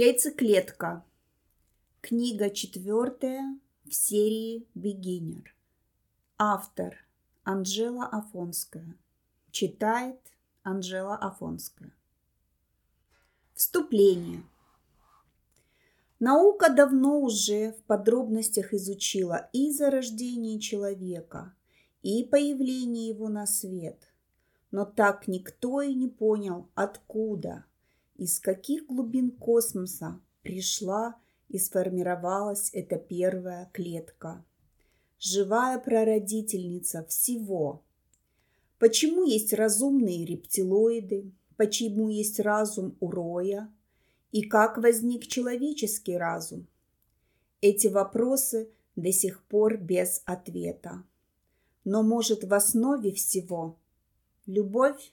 Яйцеклетка. Книга четвертая в серии «Бегинер». Автор Анжела Афонская. Читает Анжела Афонская. Вступление. Наука давно уже в подробностях изучила и зарождение человека, и появление его на свет. Но так никто и не понял, откуда, из каких глубин космоса пришла и сформировалась эта первая клетка. Живая прародительница всего. Почему есть разумные рептилоиды? Почему есть разум у роя? И как возник человеческий разум? Эти вопросы до сих пор без ответа. Но может в основе всего любовь?